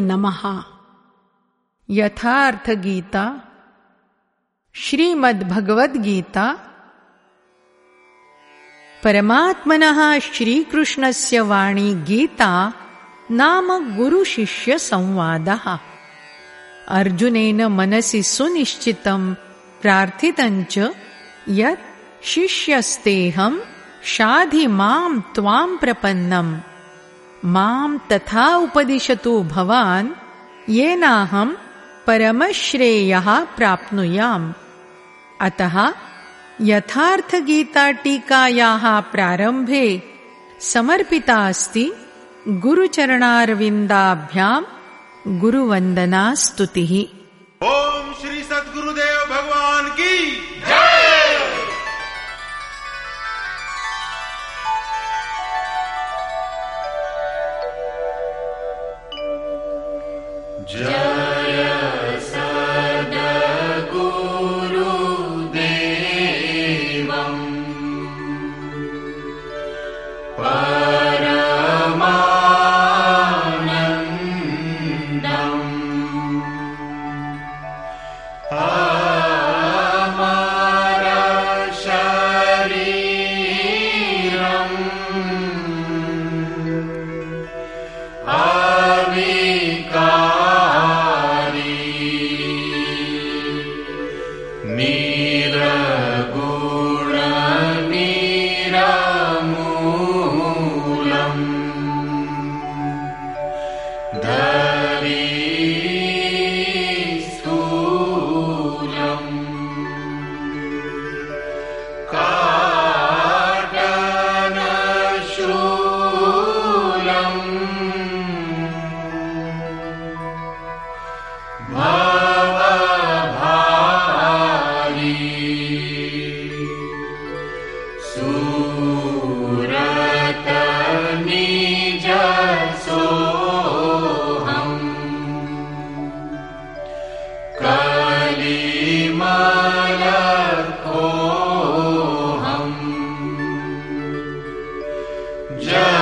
नमः। यथार्थगीता श्रीमद्भगवद्गीता परमात्मनः श्रीकृष्णस्य वाणी गीता नाम गुरुशिष्यसंवादः। अर्जुनेन मनसि सुनिश्चितं प्रार्थितञ्च यत् शिष्यस्तेऽहम् शाधि माम् त्वाम् प्रपन्नम् माम् तथा उपदिशतु भवान् येनाहम् परमश्रेयः प्राप्नुयाम्। अतः यथार्थगीताटीकायाः प्रारम्भे समर्पिता अस्ति गुरुचरणारविन्दाभ्याम् गुरुवन्दना स्तुतिः ओम श्री सद्गुरुदेव भगवान की। Jai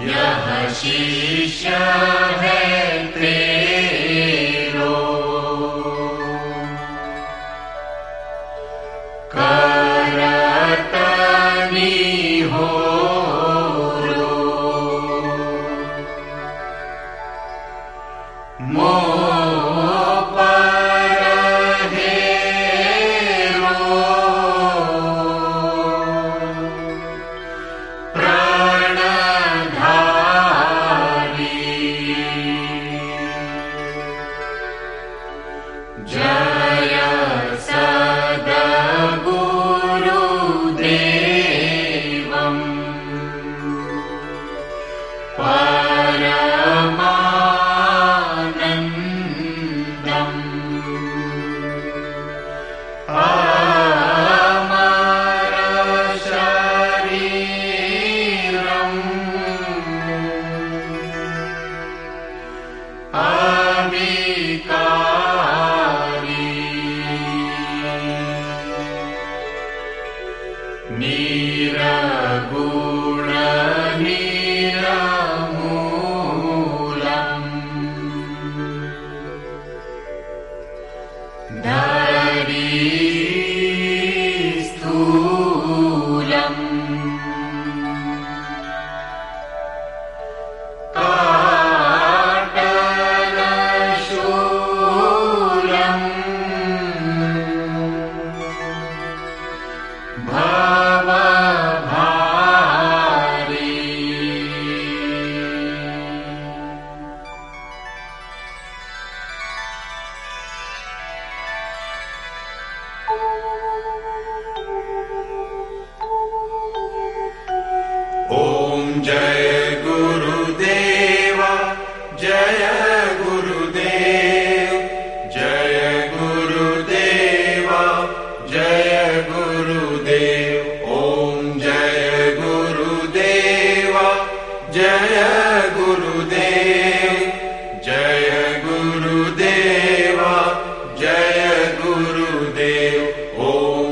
यह शिष्य है तेरो करतनी हो रो Just. नीरगू Deo,